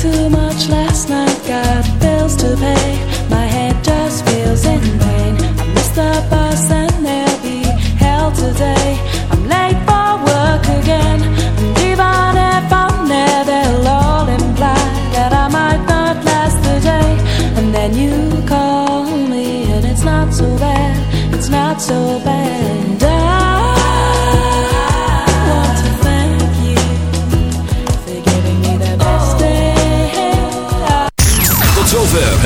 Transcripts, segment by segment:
too much last night, got bills to pay.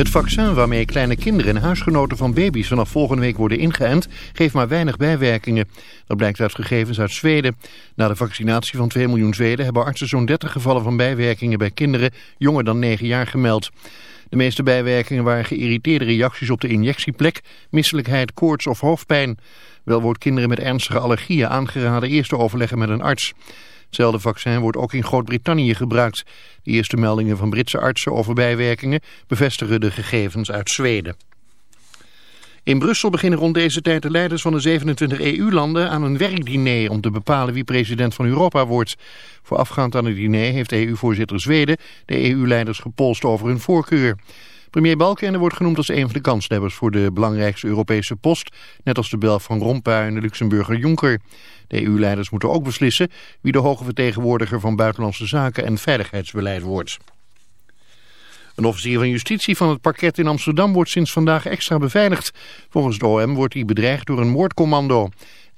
Het vaccin waarmee kleine kinderen en huisgenoten van baby's vanaf volgende week worden ingeënt, geeft maar weinig bijwerkingen. Dat blijkt uit gegevens uit Zweden. Na de vaccinatie van 2 miljoen Zweden hebben artsen zo'n 30 gevallen van bijwerkingen bij kinderen jonger dan 9 jaar gemeld. De meeste bijwerkingen waren geïrriteerde reacties op de injectieplek, misselijkheid, koorts of hoofdpijn. Wel wordt kinderen met ernstige allergieën aangeraden eerst te overleggen met een arts. Hetzelfde vaccin wordt ook in Groot-Brittannië gebruikt. De eerste meldingen van Britse artsen over bijwerkingen bevestigen de gegevens uit Zweden. In Brussel beginnen rond deze tijd de leiders van de 27 EU-landen aan een werkdiner om te bepalen wie president van Europa wordt. Voorafgaand aan het diner heeft EU-voorzitter Zweden de EU-leiders gepolst over hun voorkeur. Premier Balkenende wordt genoemd als een van de kanshebbers voor de belangrijkste Europese post, net als de Belg van Rompuy en de Luxemburger Juncker. De EU-leiders moeten ook beslissen wie de hoge vertegenwoordiger van buitenlandse zaken en veiligheidsbeleid wordt. Een officier van justitie van het parket in Amsterdam wordt sinds vandaag extra beveiligd. Volgens de OM wordt hij bedreigd door een moordcommando.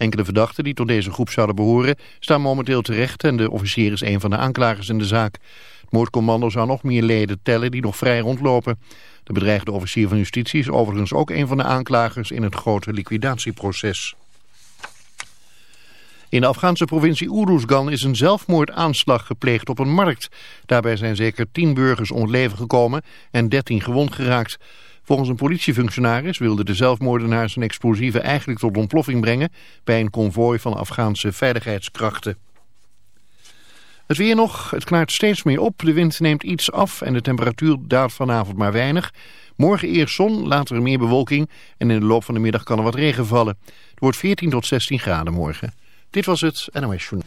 Enkele verdachten die tot deze groep zouden behoren staan momenteel terecht en de officier is een van de aanklagers in de zaak. Het moordcommando zou nog meer leden tellen die nog vrij rondlopen. De bedreigde officier van justitie is overigens ook een van de aanklagers in het grote liquidatieproces. In de Afghaanse provincie Uruzgan is een zelfmoordaanslag gepleegd op een markt. Daarbij zijn zeker tien burgers om het leven gekomen en dertien gewond geraakt. Volgens een politiefunctionaris wilden de zelfmoordenaars een explosieve eigenlijk tot ontploffing brengen bij een konvooi van Afghaanse veiligheidskrachten. Het weer nog, het klaart steeds meer op, de wind neemt iets af en de temperatuur daalt vanavond maar weinig. Morgen eerst zon, later meer bewolking en in de loop van de middag kan er wat regen vallen. Het wordt 14 tot 16 graden morgen. Dit was het NOS Journal.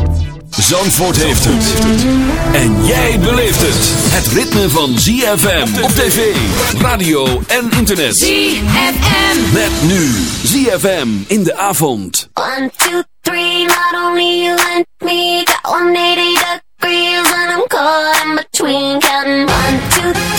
Zandvoort heeft het. En jij beleeft het. Het ritme van ZFM op tv, radio en internet. ZFM. Met nu ZFM in de avond. 1, 2, 3, not only you and me. Got 180 degrees and I'm caught in between. Counting 1, 2, 3.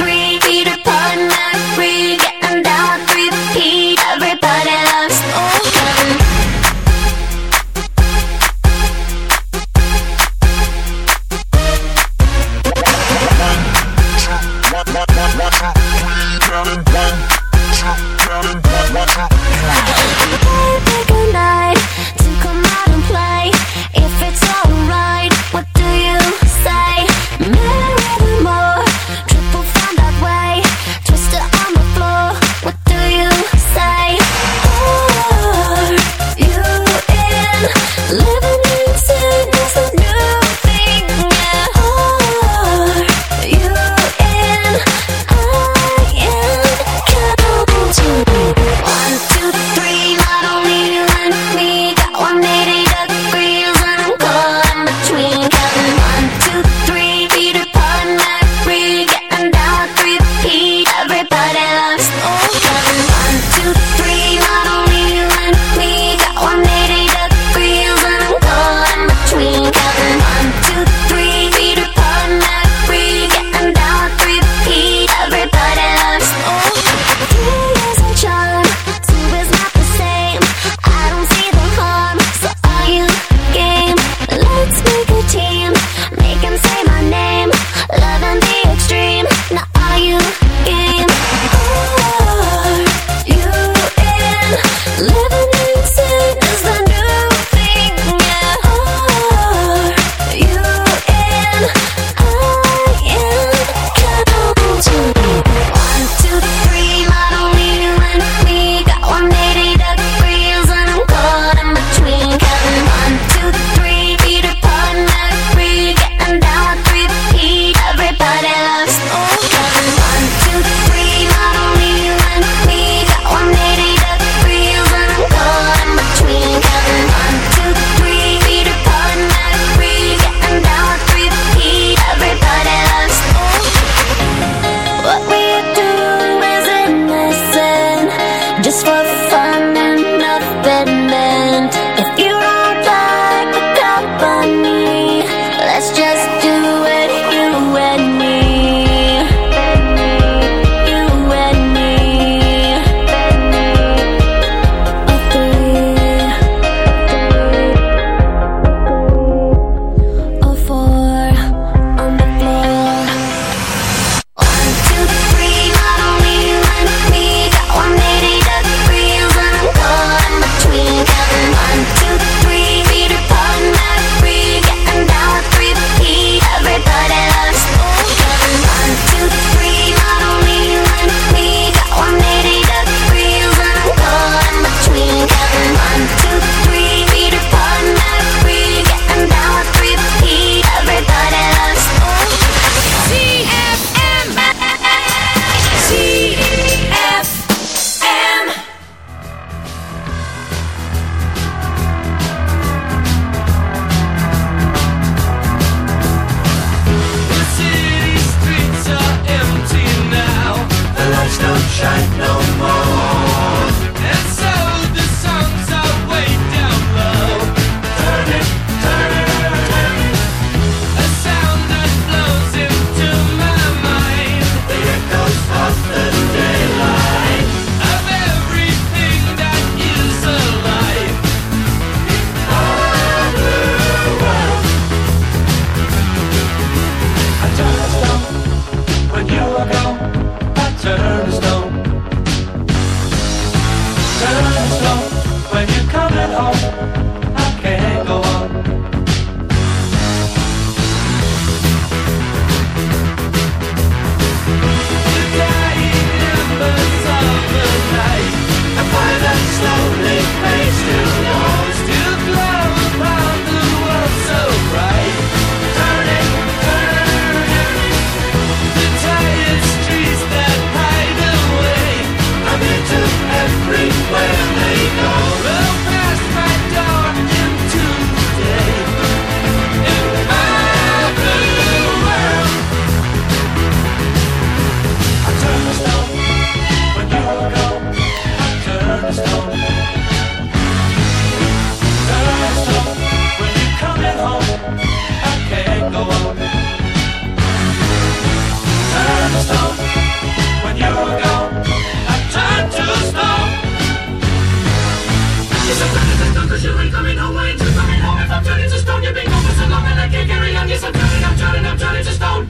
I'm coming home. Just coming home. If I'm turning to stone, you're being overthrown, and I can't carry on. Turning, I'm turning, I'm turning to stone.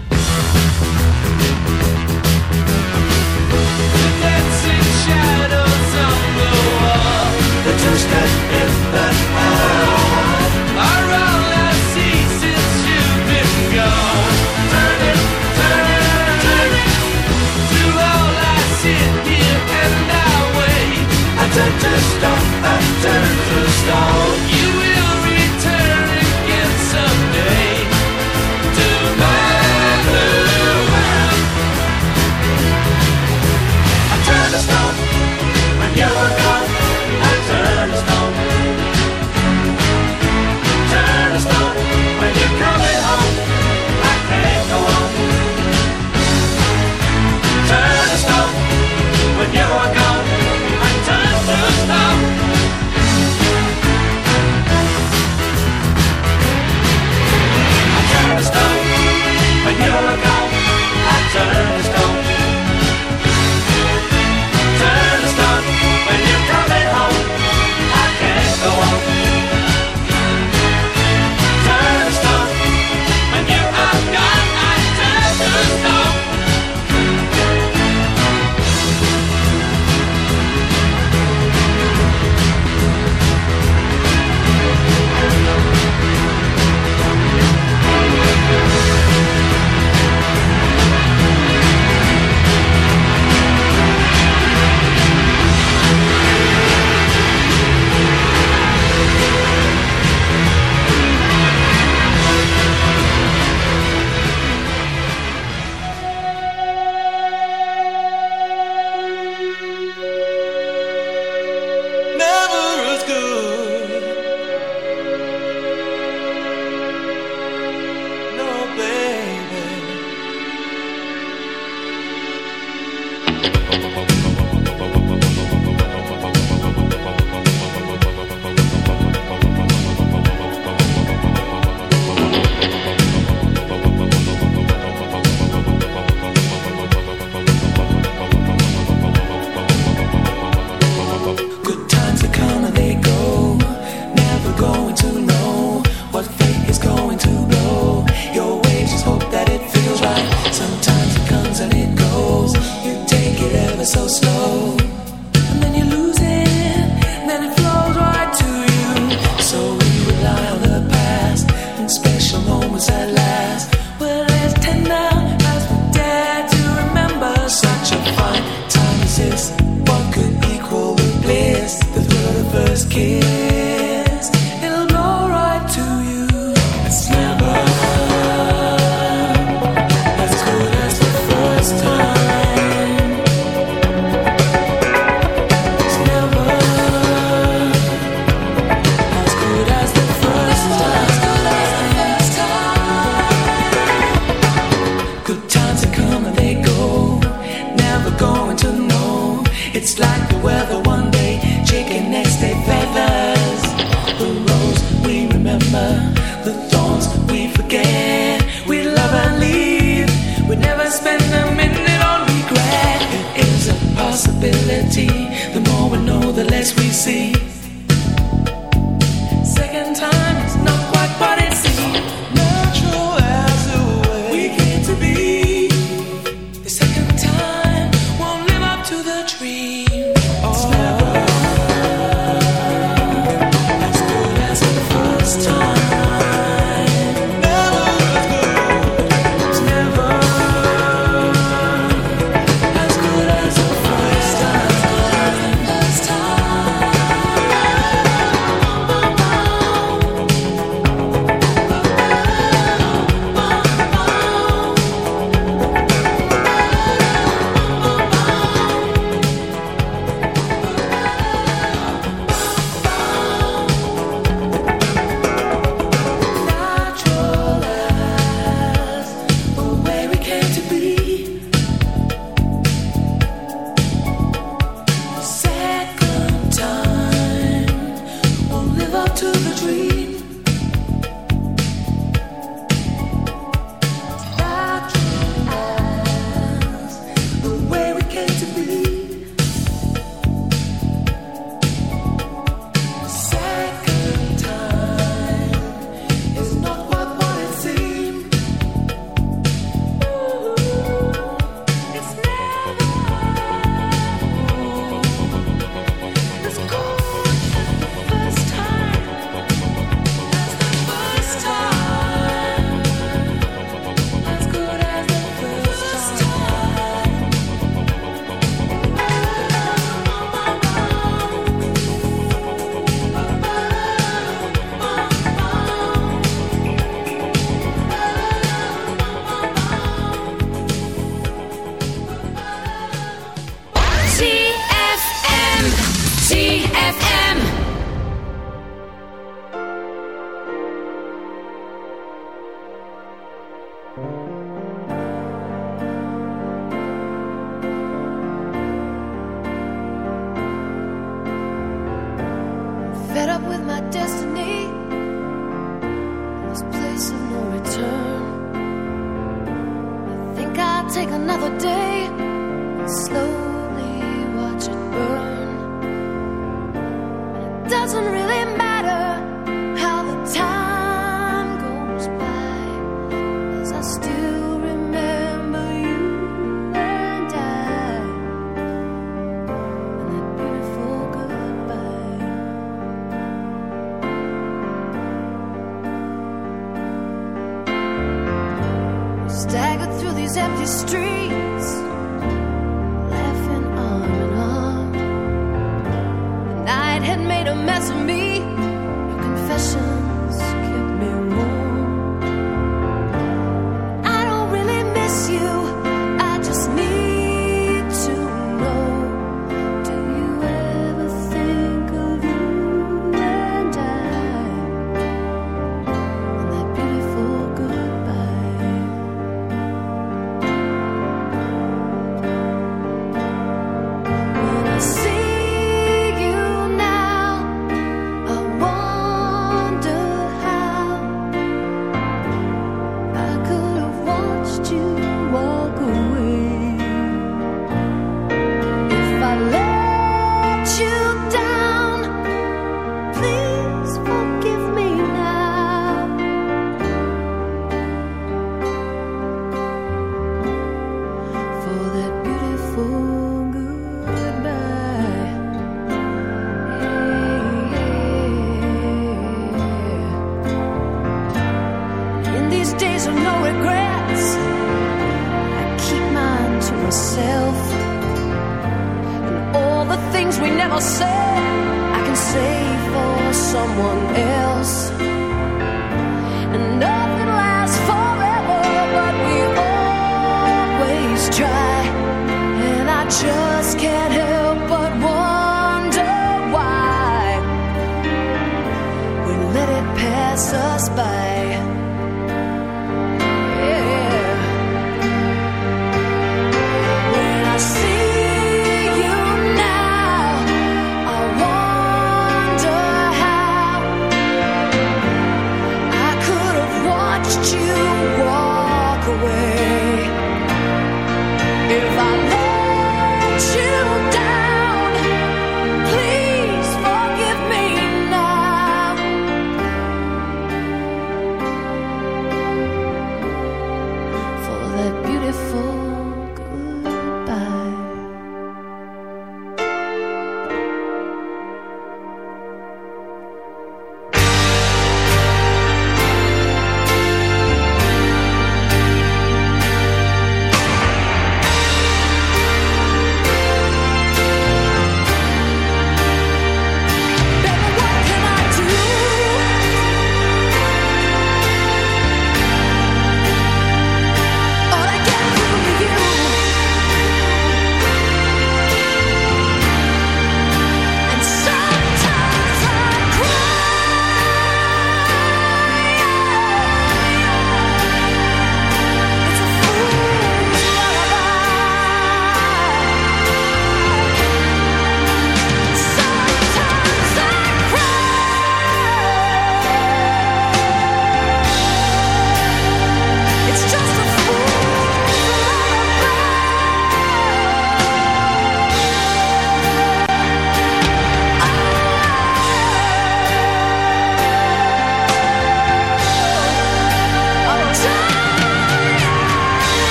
The dancing shadows on the wall. The in the. Are all I see since you've been gone. To all I sit here and I wait. I turn to stone turn to stone as we see.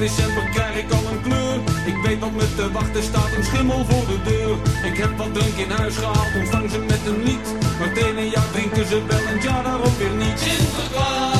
december krijg ik al een kleur. Ik weet wat me te wachten staat, een schimmel voor de deur. Ik heb wat drink in huis gehaald, ontvang ze met een lied. Maar tegen ene jaar drinken ze wel en ja daarop weer niet. Sinterklaas!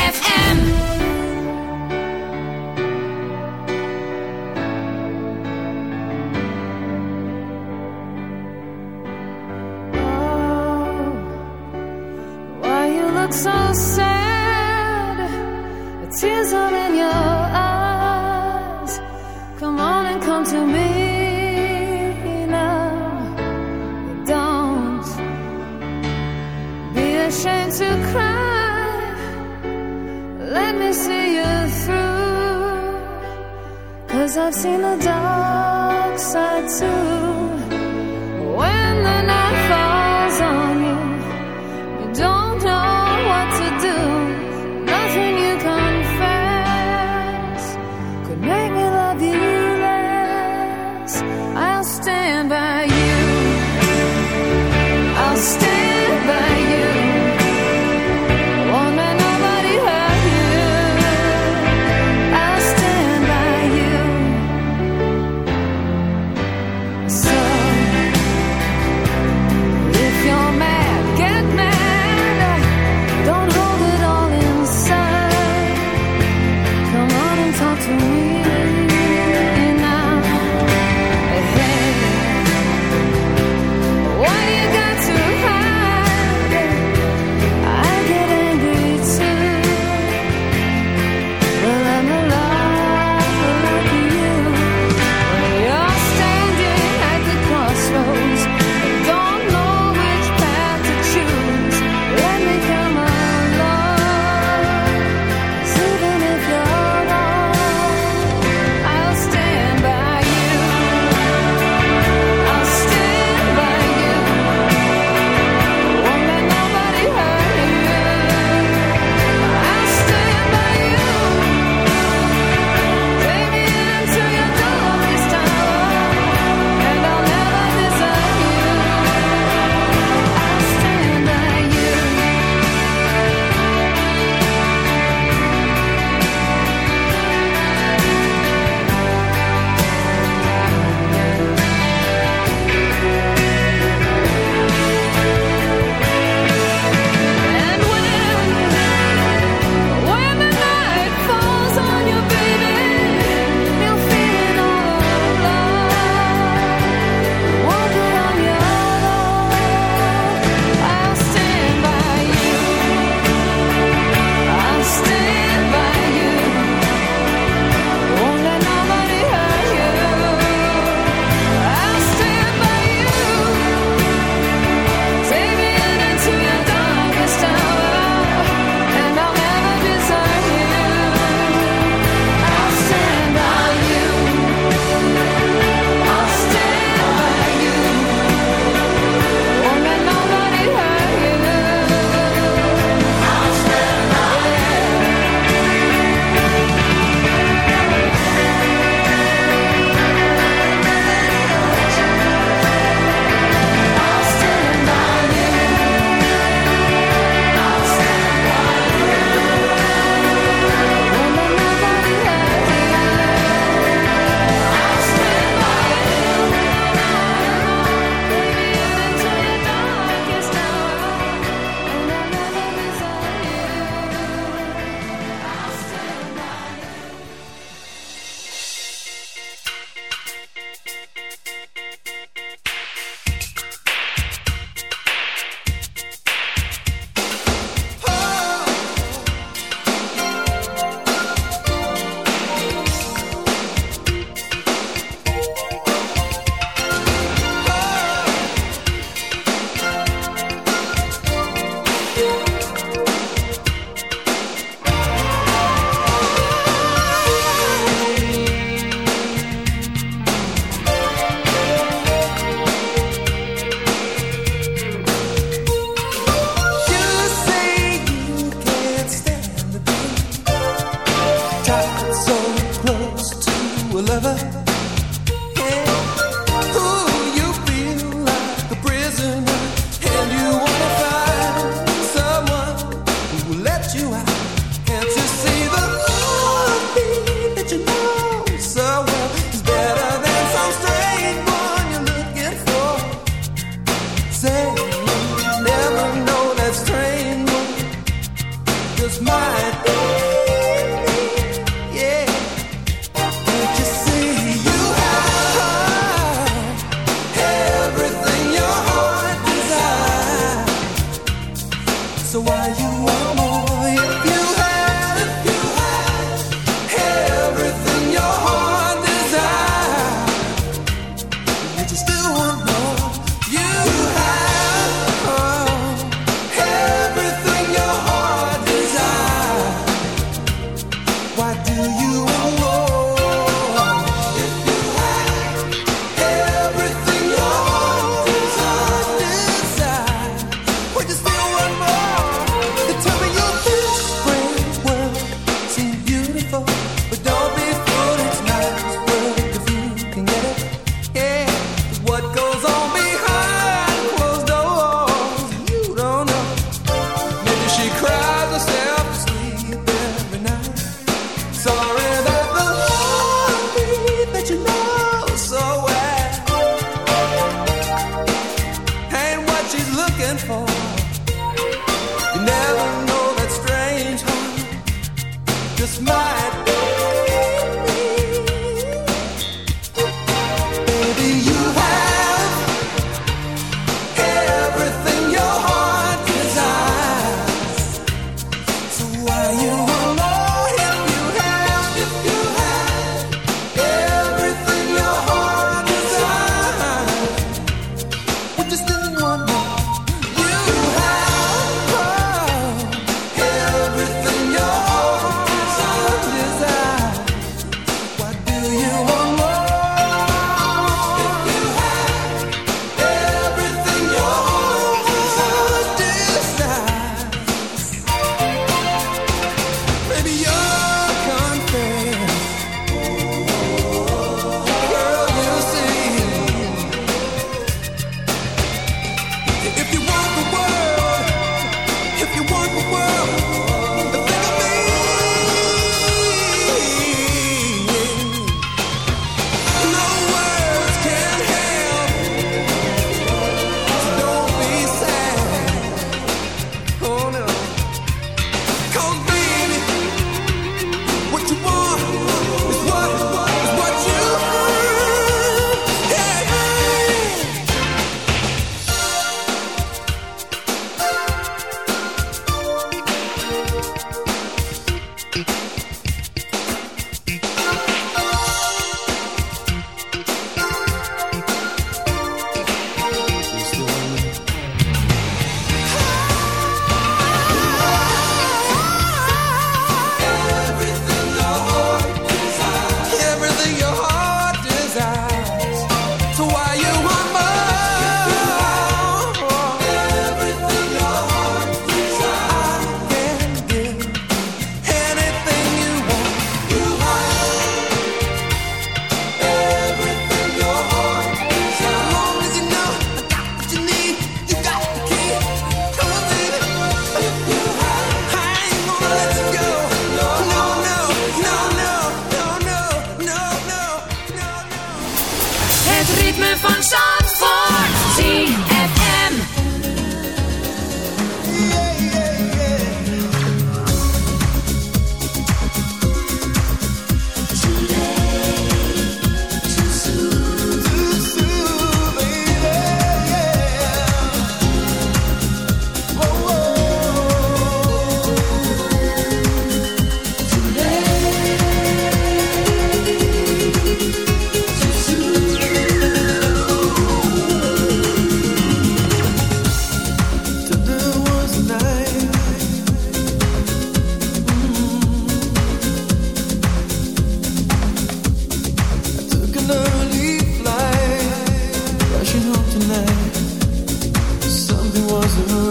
hazır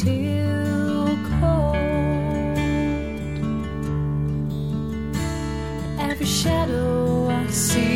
still cold. Every shadow I see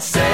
say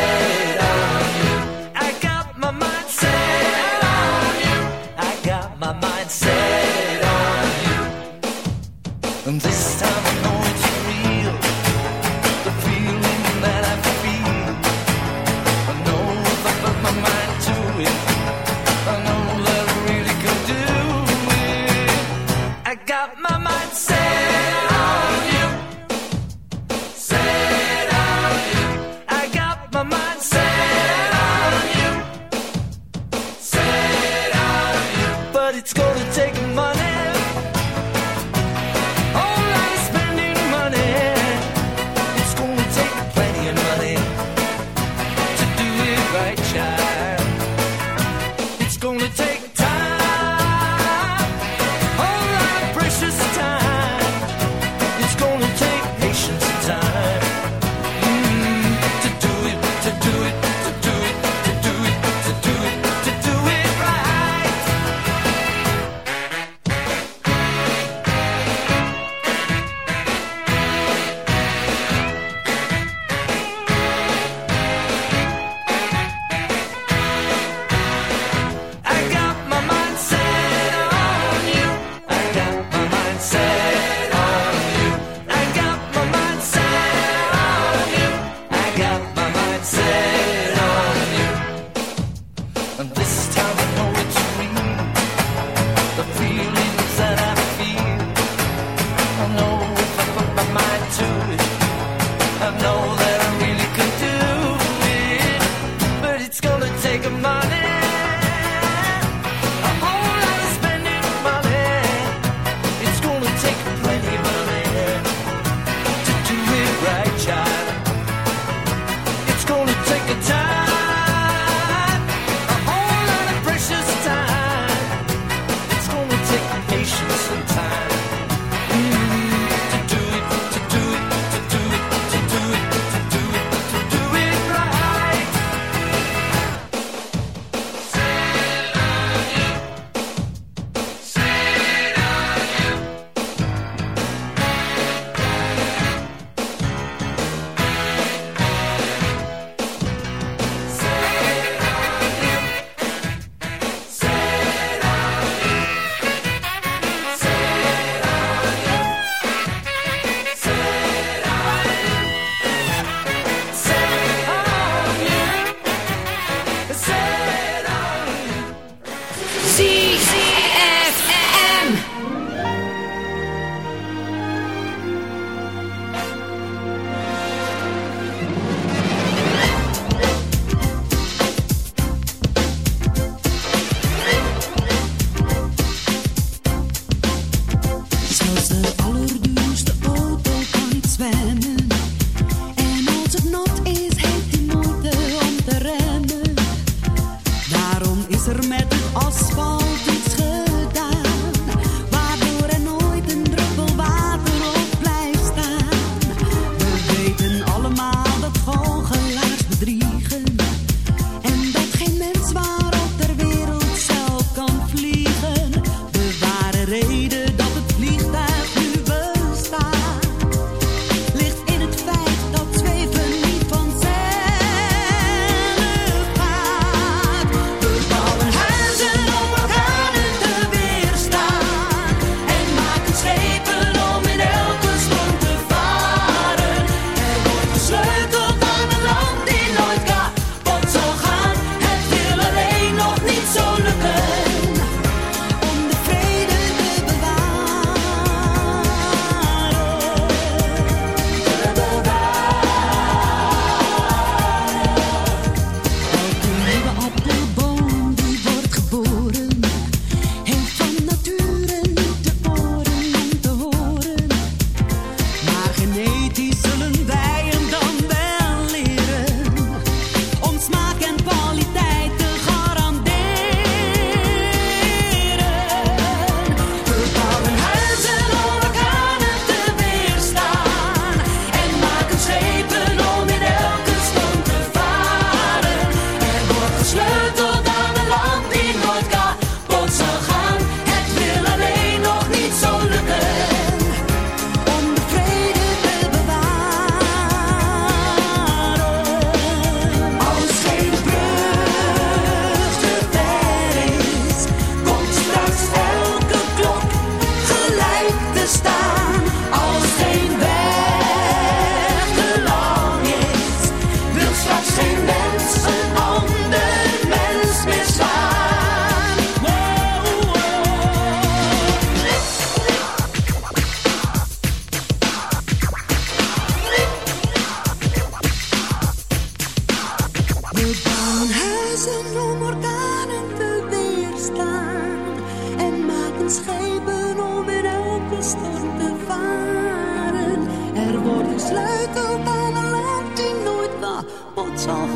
soft